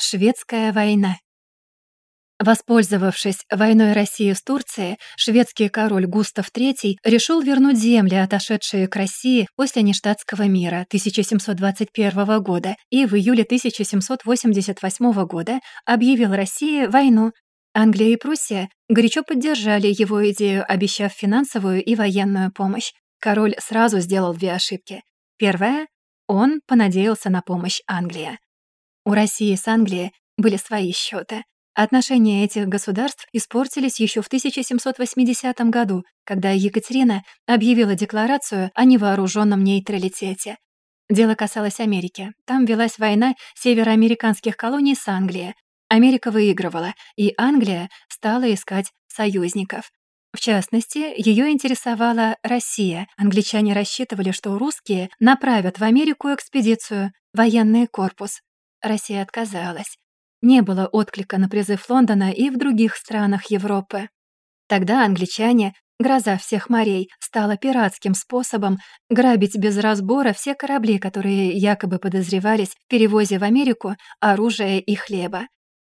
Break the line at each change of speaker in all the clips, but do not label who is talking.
Шведская война. Воспользовавшись войной России с Турцией, шведский король Густав III решил вернуть земли, отошедшие к России после Нештатского мира 1721 года, и в июле 1788 года объявил России войну. Англия и Пруссия горячо поддержали его идею, обещав финансовую и военную помощь. Король сразу сделал две ошибки. Первая — он понадеялся на помощь Англии. У России с Англией были свои счеты. Отношения этих государств испортились еще в 1780 году, когда Екатерина объявила декларацию о невооруженном нейтралитете. Дело касалось Америки. Там велась война североамериканских колоний с Англией. Америка выигрывала, и Англия стала искать союзников. В частности, ее интересовала Россия. Англичане рассчитывали, что русские направят в Америку экспедицию, военный корпус. Россия отказалась. Не было отклика на призыв Лондона и в других странах Европы. Тогда англичане, гроза всех морей, стала пиратским способом грабить без разбора все корабли, которые якобы подозревались в перевозе в Америку оружия и хлеба.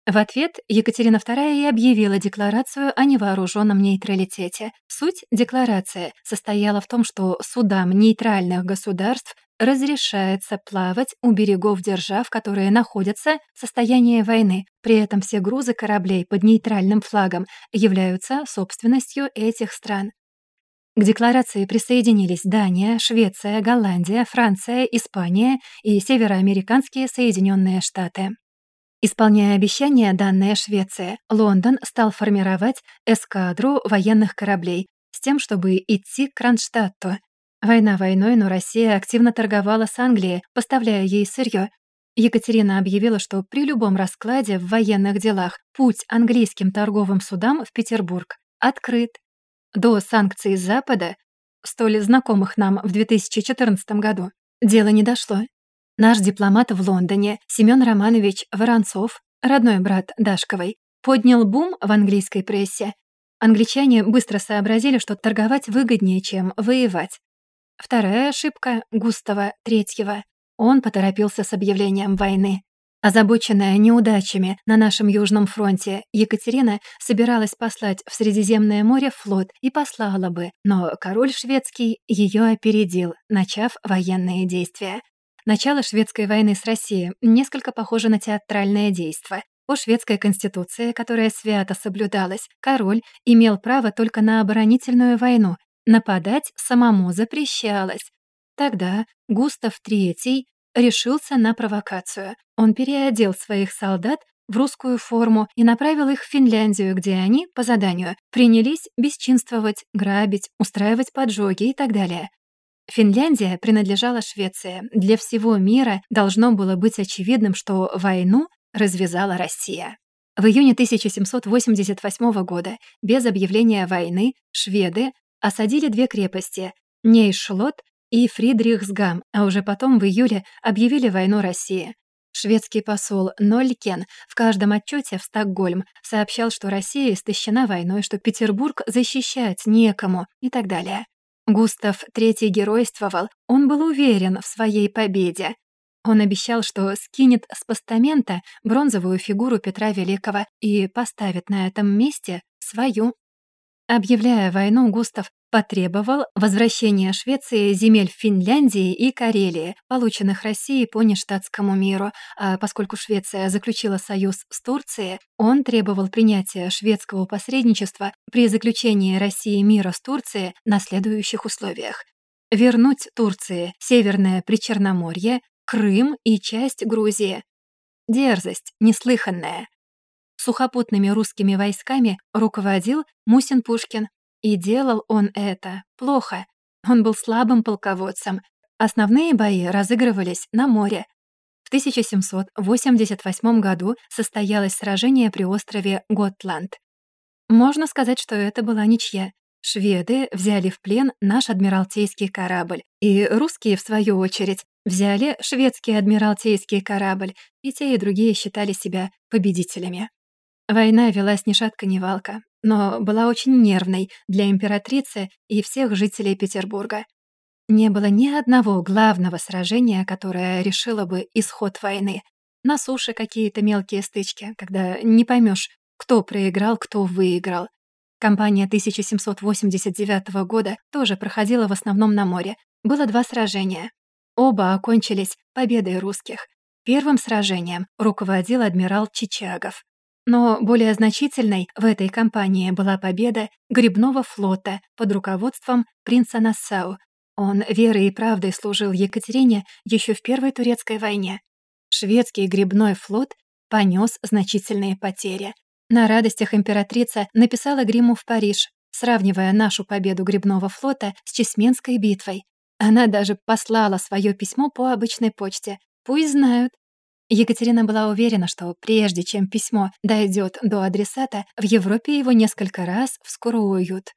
В ответ Екатерина II и объявила декларацию о невооруженном нейтралитете. Суть декларации состояла в том, что судам нейтральных государств разрешается плавать у берегов держав, которые находятся в состоянии войны. При этом все грузы кораблей под нейтральным флагом являются собственностью этих стран. К декларации присоединились Дания, Швеция, Голландия, Франция, Испания и североамериканские Соединенные Штаты. Исполняя обещание, данное Швеция, Лондон стал формировать эскадру военных кораблей с тем, чтобы идти к Кронштадту, Война войной, но Россия активно торговала с Англией, поставляя ей сырье. Екатерина объявила, что при любом раскладе в военных делах путь английским торговым судам в Петербург открыт. До санкций Запада, столь знакомых нам в 2014 году, дело не дошло. Наш дипломат в Лондоне, Семён Романович Воронцов, родной брат Дашковой, поднял бум в английской прессе. Англичане быстро сообразили, что торговать выгоднее, чем воевать. Вторая ошибка Густава Третьего. Он поторопился с объявлением войны. Озабоченная неудачами на нашем Южном фронте, Екатерина собиралась послать в Средиземное море флот и послала бы, но король шведский ее опередил, начав военные действия. Начало шведской войны с Россией несколько похоже на театральное действо. По шведской конституции, которая свято соблюдалась, король имел право только на оборонительную войну Нападать самому запрещалось. Тогда Густав III решился на провокацию. Он переодел своих солдат в русскую форму и направил их в Финляндию, где они, по заданию, принялись бесчинствовать, грабить, устраивать поджоги и так далее. Финляндия принадлежала Швеции. Для всего мира должно было быть очевидным, что войну развязала Россия. В июне 1788 года, без объявления войны, шведы осадили две крепости — Нейшлот и Фридрихсгам, а уже потом в июле объявили войну России. Шведский посол Нолькен в каждом отчете в Стокгольм сообщал, что Россия истощена войной, что Петербург защищать некому и так далее. Густав III геройствовал, он был уверен в своей победе. Он обещал, что скинет с постамента бронзовую фигуру Петра Великого и поставит на этом месте свою. Объявляя войну, Густав потребовал возвращения Швеции земель Финляндии и Карелии, полученных Россией по нештатскому миру, а поскольку Швеция заключила союз с Турцией, он требовал принятия шведского посредничества при заключении России мира с Турцией на следующих условиях. Вернуть Турции Северное Причерноморье, Крым и часть Грузии. Дерзость неслыханная. Сухопутными русскими войсками руководил Мусин Пушкин. И делал он это плохо. Он был слабым полководцем. Основные бои разыгрывались на море. В 1788 году состоялось сражение при острове Готланд. Можно сказать, что это была ничья. Шведы взяли в плен наш адмиралтейский корабль, и русские, в свою очередь, взяли шведский адмиралтейский корабль, и те и другие считали себя победителями. Война велась ни шатка, ни валка, но была очень нервной для императрицы и всех жителей Петербурга. Не было ни одного главного сражения, которое решило бы исход войны. На суше какие-то мелкие стычки, когда не поймешь, кто проиграл, кто выиграл. Кампания 1789 года тоже проходила в основном на море. Было два сражения. Оба окончились победой русских. Первым сражением руководил адмирал Чичагов. Но более значительной в этой кампании была победа грибного флота под руководством принца Нассау. Он верой и правдой служил Екатерине еще в Первой турецкой войне. Шведский грибной флот понес значительные потери. На радостях императрица написала гриму в Париж, сравнивая нашу победу грибного флота с Чесменской битвой. Она даже послала свое письмо по обычной почте. Пусть знают, Екатерина была уверена, что прежде чем письмо дойдет до адресата, в Европе его несколько раз вскроют.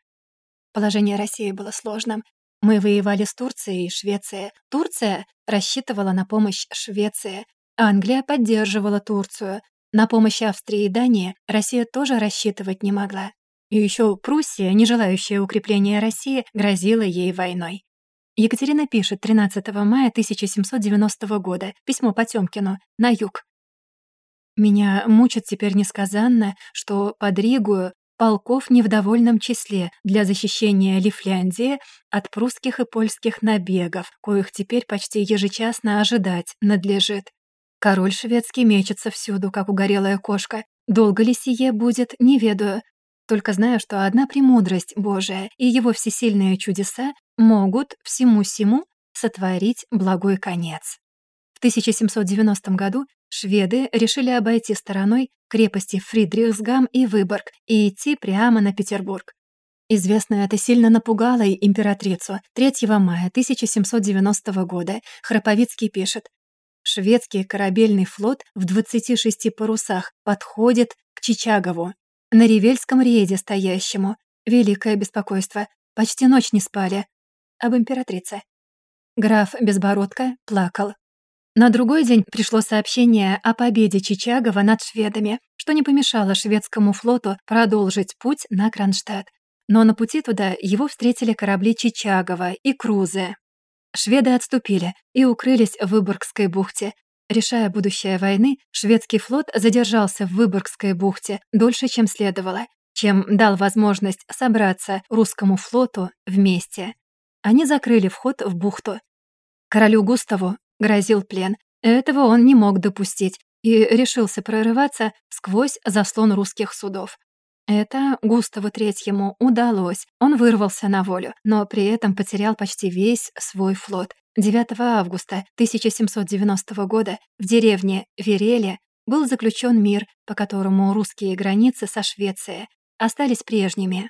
Положение России было сложным. Мы воевали с Турцией и Швецией. Турция рассчитывала на помощь Швеции. Англия поддерживала Турцию. На помощь Австрии и Дании Россия тоже рассчитывать не могла. И еще Пруссия, не желающая укрепления России, грозила ей войной. Екатерина пишет 13 мая 1790 года письмо Потёмкину на юг. «Меня мучит теперь несказанно, что под Ригую полков не в довольном числе для защищения Лифляндии от прусских и польских набегов, коих теперь почти ежечасно ожидать надлежит. Король шведский мечется всюду, как угорелая кошка. Долго ли сие будет, не ведаю. Только знаю, что одна премудрость Божия и его всесильные чудеса могут всему-сему сотворить благой конец. В 1790 году шведы решили обойти стороной крепости Фридрихсгам и Выборг и идти прямо на Петербург. Известно это сильно напугало и императрицу. 3 мая 1790 года Храповицкий пишет «Шведский корабельный флот в 26 парусах подходит к Чичагову. На Ревельском рейде стоящему. Великое беспокойство. Почти ночь не спали. Об императрице. Граф Безбородко плакал. На другой день пришло сообщение о победе Чичагова над шведами, что не помешало шведскому флоту продолжить путь на Кронштадт. Но на пути туда его встретили корабли Чичагова и Крузе. Шведы отступили и укрылись в Выборгской бухте, Решая будущее войны, шведский флот задержался в Выборгской бухте дольше, чем следовало, чем дал возможность собраться русскому флоту вместе. Они закрыли вход в бухту. Королю Густаву грозил плен. Этого он не мог допустить и решился прорываться сквозь заслон русских судов. Это Густаву Третьему удалось. Он вырвался на волю, но при этом потерял почти весь свой флот. 9 августа 1790 года в деревне Вереле был заключен мир, по которому русские границы со Швецией остались прежними.